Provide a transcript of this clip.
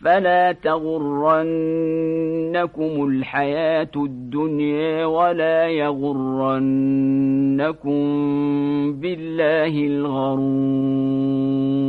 فلا تغرنكم الحياة الدنيا ولا يغرنكم بالله الغرور.